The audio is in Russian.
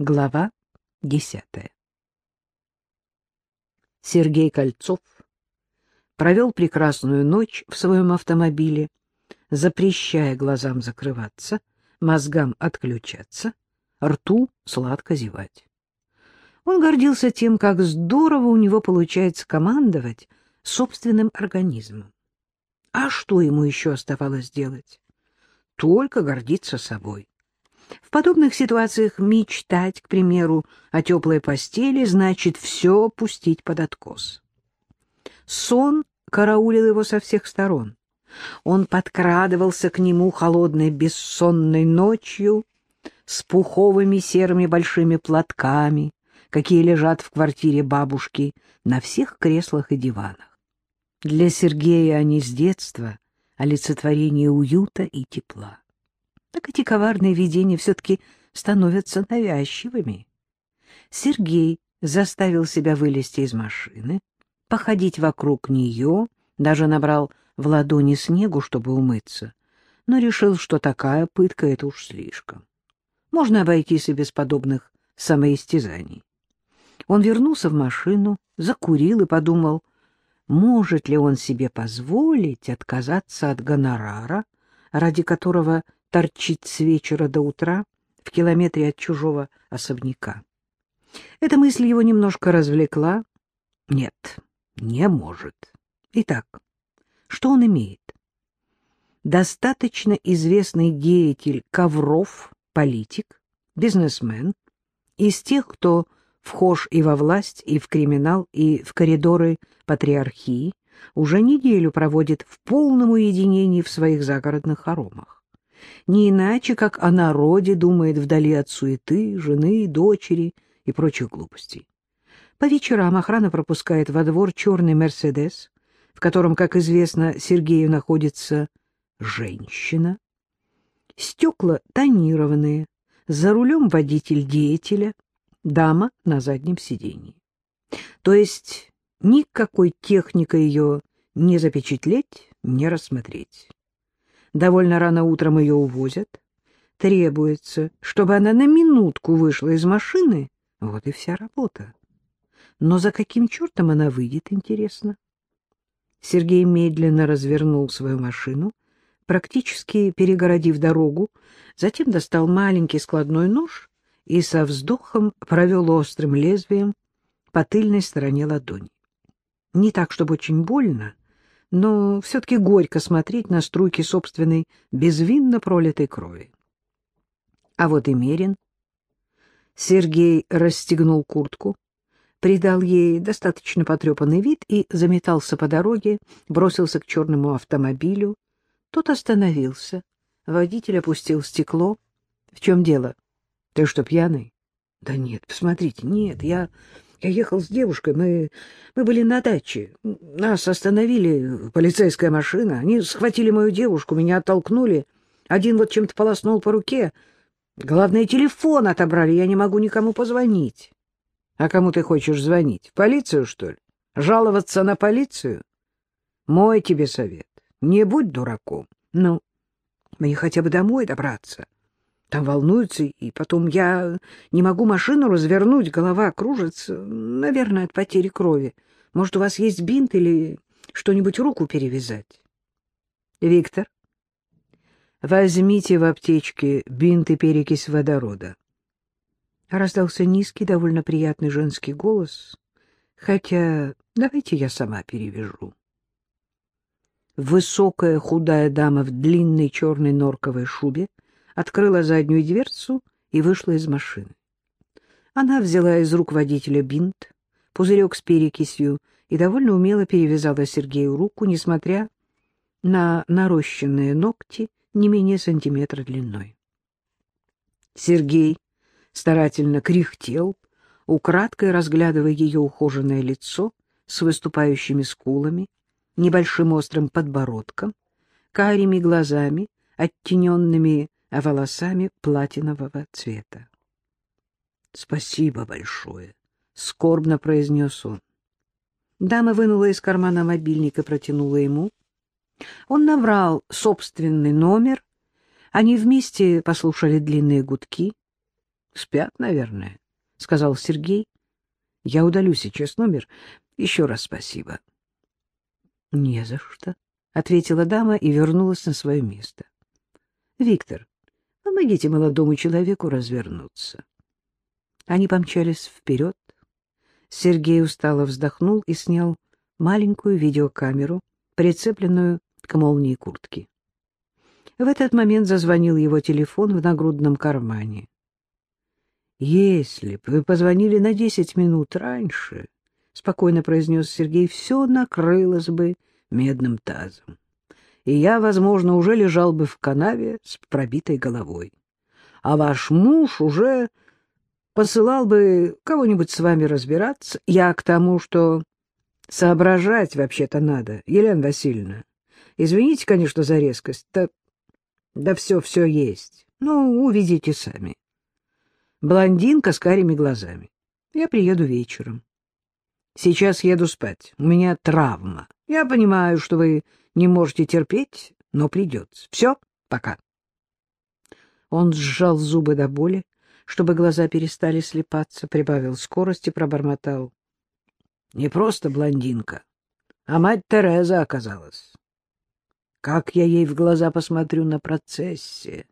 Глава десятая Сергей Кольцов провел прекрасную ночь в своем автомобиле, запрещая глазам закрываться, мозгам отключаться, рту сладко зевать. Он гордился тем, как здорово у него получается командовать собственным организмом. А что ему еще оставалось делать? Только гордиться собой. В подобных ситуациях мечтать, к примеру, о теплой постели, значит все пустить под откос. Сон караулил его со всех сторон. Он подкрадывался к нему холодной бессонной ночью с пуховыми серыми большими платками, какие лежат в квартире бабушки на всех креслах и диванах. Для Сергея они с детства олицетворение уюта и тепла. Так эти коварные видения все-таки становятся навязчивыми. Сергей заставил себя вылезти из машины, походить вокруг нее, даже набрал в ладони снегу, чтобы умыться, но решил, что такая пытка — это уж слишком. Можно обойтись и без подобных самоистязаний. Он вернулся в машину, закурил и подумал, может ли он себе позволить отказаться от гонорара, ради которого торчит с вечера до утра в километре от чужого особняка. Эта мысль его немножко развлекла. Нет, не может. Итак, что он имеет? Достаточно известный деятель ковров, политик, бизнесмен, из тех, кто вхож и во власть, и в криминал, и в коридоры патриархии, уже неделю проводит в полном уединении в своих загородных хоромах. Не иначе, как о народе думает вдали от суеты, жены, дочери и прочих глупостей. По вечерам охрана пропускает во двор черный «Мерседес», в котором, как известно, Сергею находится женщина. Стекла тонированные, за рулем водитель деятеля, дама на заднем сиденье. То есть никакой техникой ее не запечатлеть, не рассмотреть. Довольно рано утром ее увозят. Требуется, чтобы она на минутку вышла из машины. Вот и вся работа. Но за каким чертом она выйдет, интересно? Сергей медленно развернул свою машину, практически перегородив дорогу, затем достал маленький складной нож и со вздохом провел острым лезвием по тыльной стороне ладони. Не так, чтобы очень больно, но все-таки горько смотреть на струйки собственной безвинно пролитой крови. А вот и Мерин. Сергей расстегнул куртку, придал ей достаточно потрепанный вид и заметался по дороге, бросился к черному автомобилю. Тот остановился. Водитель опустил стекло. — В чем дело? Ты что, пьяный? — Да нет, посмотрите, нет, я... Я ехал с девушкой, мы, мы были на даче. Нас остановили, полицейская машина. Они схватили мою девушку, меня оттолкнули. Один вот чем-то полоснул по руке. Главное, телефон отобрали, я не могу никому позвонить. А кому ты хочешь звонить? В полицию, что ли? Жаловаться на полицию? Мой тебе совет. Не будь дураком. Ну, мне хотя бы домой добраться. — там волнуются, и потом я не могу машину развернуть, голова кружится, наверное, от потери крови. Может, у вас есть бинт или что-нибудь руку перевязать? Виктор, возьмите в аптечке бинт и перекись водорода. Раздался низкий, довольно приятный женский голос, хотя давайте я сама перевяжу. Высокая худая дама в длинной черной норковой шубе открыла заднюю дверцу и вышла из машины. Она взяла из рук водителя бинт, пузырек с перекисью и довольно умело перевязала Сергею руку, несмотря на нарощенные ногти не менее сантиметра длиной. Сергей старательно кряхтел, украдкой разглядывая ее ухоженное лицо с выступающими скулами, небольшим острым подбородком, карими глазами, оттененными а волосами платинового цвета. — Спасибо большое, — скорбно произнес он. Дама вынула из кармана мобильник и протянула ему. Он набрал собственный номер. Они вместе послушали длинные гудки. — Спят, наверное, — сказал Сергей. — Я удалю сейчас номер. Еще раз спасибо. — Не за что, — ответила дама и вернулась на свое место. — Виктор, помогите молодому человеку развернуться. Они помчались вперед. Сергей устало вздохнул и снял маленькую видеокамеру, прицепленную к молнии куртки. В этот момент зазвонил его телефон в нагрудном кармане. «Если бы вы позвонили на десять минут раньше, — спокойно произнес Сергей, — все накрылось бы медным тазом, и я, возможно, уже лежал бы в канаве с пробитой головой. А ваш муж уже посылал бы кого-нибудь с вами разбираться. Я к тому, что соображать вообще-то надо, Елена Васильевна. Извините, конечно, за резкость. Да, да все-все есть. Ну, увидите сами. Блондинка с карими глазами. Я приеду вечером. Сейчас еду спать. У меня травма. Я понимаю, что вы не можете терпеть, но придется. Все, пока. Он сжал зубы до боли, чтобы глаза перестали слепаться, прибавил скорости, пробормотал. Не просто блондинка, а мать Тереза оказалась. Как я ей в глаза посмотрю на процессе.